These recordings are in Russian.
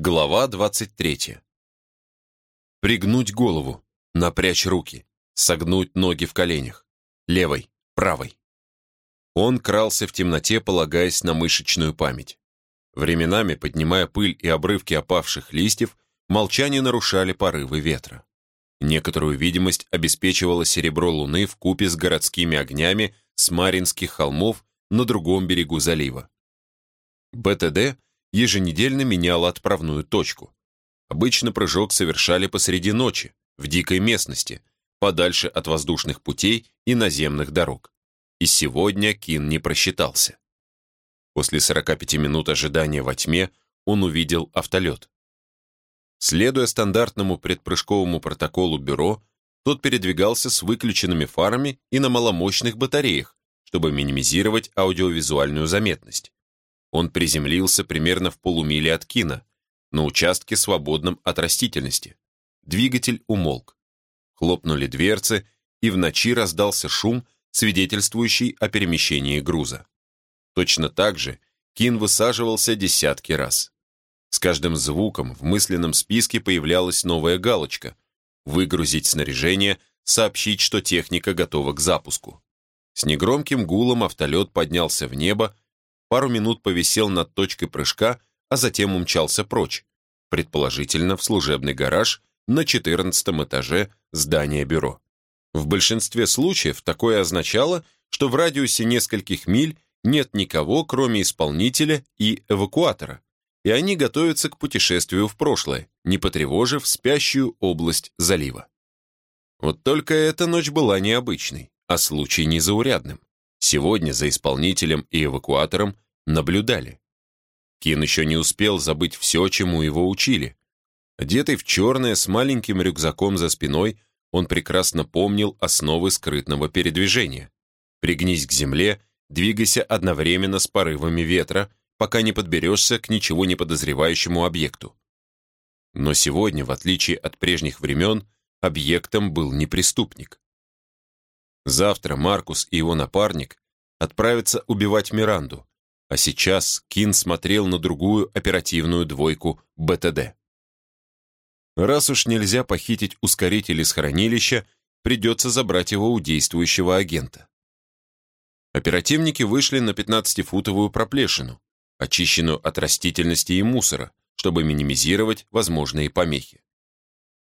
Глава 23. Пригнуть голову, напрячь руки, согнуть ноги в коленях. Левой, правой. Он крался в темноте, полагаясь на мышечную память. Временами, поднимая пыль и обрывки опавших листьев, молчание нарушали порывы ветра. Некоторую видимость обеспечивало серебро луны в купе с городскими огнями с Маринских холмов на другом берегу залива. БТД еженедельно меняла отправную точку. Обычно прыжок совершали посреди ночи, в дикой местности, подальше от воздушных путей и наземных дорог. И сегодня Кин не просчитался. После 45 минут ожидания во тьме он увидел автолет. Следуя стандартному предпрыжковому протоколу бюро, тот передвигался с выключенными фарами и на маломощных батареях, чтобы минимизировать аудиовизуальную заметность. Он приземлился примерно в полумиле от Кина, на участке, свободном от растительности. Двигатель умолк. Хлопнули дверцы, и в ночи раздался шум, свидетельствующий о перемещении груза. Точно так же Кин высаживался десятки раз. С каждым звуком в мысленном списке появлялась новая галочка «Выгрузить снаряжение», сообщить, что техника готова к запуску. С негромким гулом автолет поднялся в небо, пару минут повисел над точкой прыжка, а затем умчался прочь, предположительно в служебный гараж на 14 этаже здания бюро. В большинстве случаев такое означало, что в радиусе нескольких миль нет никого, кроме исполнителя и эвакуатора, и они готовятся к путешествию в прошлое, не потревожив спящую область залива. Вот только эта ночь была необычной, а случай незаурядным. Сегодня за исполнителем и эвакуатором наблюдали. Кин еще не успел забыть все, чему его учили. Одетый в черное, с маленьким рюкзаком за спиной, он прекрасно помнил основы скрытного передвижения. Пригнись к земле, двигайся одновременно с порывами ветра, пока не подберешься к ничего не подозревающему объекту. Но сегодня, в отличие от прежних времен, объектом был не преступник. Завтра Маркус и его напарник отправятся убивать Миранду, а сейчас Кин смотрел на другую оперативную двойку БТД. Раз уж нельзя похитить ускоритель из хранилища, придется забрать его у действующего агента. Оперативники вышли на 15-футовую проплешину, очищенную от растительности и мусора, чтобы минимизировать возможные помехи.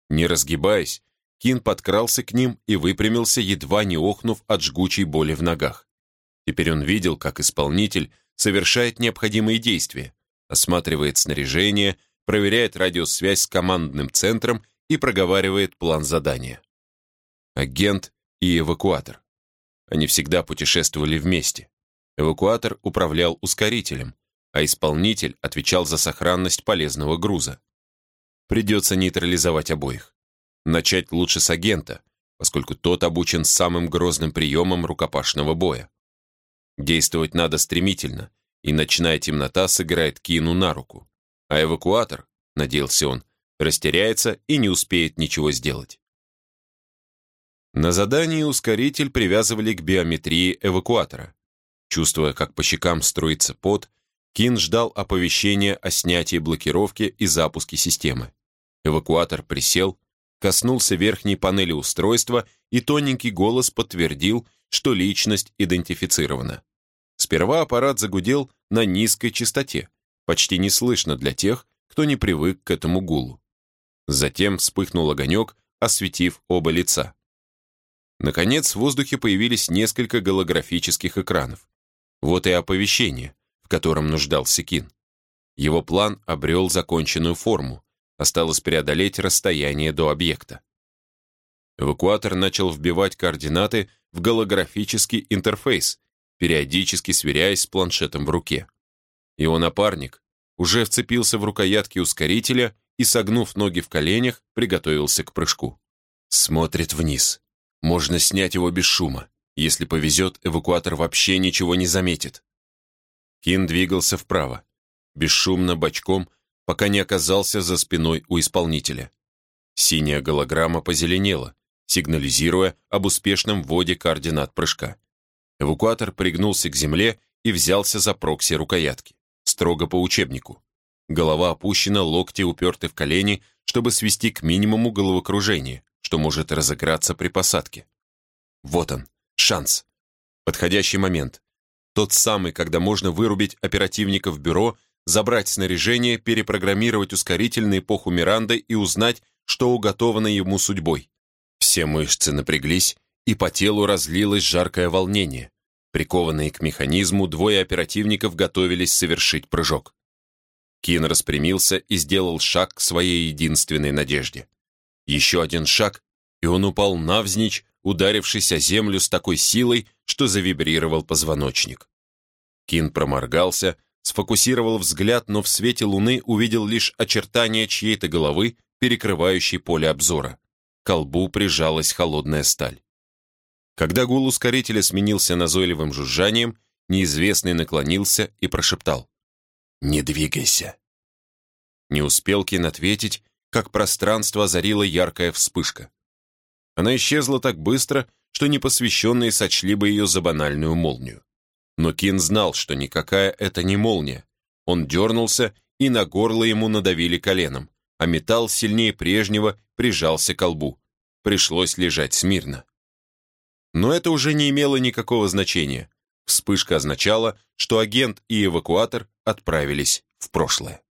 Не разгибаясь, Кин подкрался к ним и выпрямился, едва не охнув от жгучей боли в ногах. Теперь он видел, как исполнитель совершает необходимые действия, осматривает снаряжение, проверяет радиосвязь с командным центром и проговаривает план задания. Агент и эвакуатор. Они всегда путешествовали вместе. Эвакуатор управлял ускорителем, а исполнитель отвечал за сохранность полезного груза. Придется нейтрализовать обоих. Начать лучше с агента, поскольку тот обучен самым грозным приемом рукопашного боя. Действовать надо стремительно, и ночная темнота сыграет Кину на руку. А эвакуатор, надеялся он, растеряется и не успеет ничего сделать. На задании ускоритель привязывали к биометрии эвакуатора. Чувствуя, как по щекам струится пот, Кин ждал оповещения о снятии блокировки и запуске системы. Эвакуатор присел, коснулся верхней панели устройства, и тоненький голос подтвердил, что личность идентифицирована. Сперва аппарат загудел на низкой частоте, почти не слышно для тех, кто не привык к этому гулу. Затем вспыхнул огонек, осветив оба лица. Наконец, в воздухе появились несколько голографических экранов. Вот и оповещение, в котором нуждался Кин. Его план обрел законченную форму, Осталось преодолеть расстояние до объекта. Эвакуатор начал вбивать координаты в голографический интерфейс, периодически сверяясь с планшетом в руке. Его напарник уже вцепился в рукоятки ускорителя и, согнув ноги в коленях, приготовился к прыжку. Смотрит вниз. Можно снять его без шума. Если повезет, эвакуатор вообще ничего не заметит. Кин двигался вправо. Бесшумно, бочком, пока не оказался за спиной у исполнителя. Синяя голограмма позеленела, сигнализируя об успешном вводе координат прыжка. Эвакуатор пригнулся к земле и взялся за прокси рукоятки, строго по учебнику. Голова опущена, локти уперты в колени, чтобы свести к минимуму головокружение, что может разыграться при посадке. Вот он, шанс. Подходящий момент. Тот самый, когда можно вырубить оперативника в бюро, забрать снаряжение, перепрограммировать ускоритель на эпоху Миранды и узнать, что уготовано ему судьбой. Все мышцы напряглись, и по телу разлилось жаркое волнение. Прикованные к механизму, двое оперативников готовились совершить прыжок. Кин распрямился и сделал шаг к своей единственной надежде. Еще один шаг, и он упал навзничь, ударившись о землю с такой силой, что завибрировал позвоночник. Кин проморгался, сфокусировал взгляд, но в свете луны увидел лишь очертания чьей-то головы, перекрывающей поле обзора. К колбу прижалась холодная сталь. Когда гул ускорителя сменился назойливым жужжанием, неизвестный наклонился и прошептал. «Не двигайся». Не успел Кин ответить, как пространство озарила яркая вспышка. Она исчезла так быстро, что непосвященные сочли бы ее за банальную молнию. Но Кин знал, что никакая это не молния. Он дернулся, и на горло ему надавили коленом, а металл сильнее прежнего прижался к лбу. Пришлось лежать смирно. Но это уже не имело никакого значения. Вспышка означала, что агент и эвакуатор отправились в прошлое.